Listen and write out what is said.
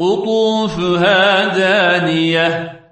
قطوفها دانية.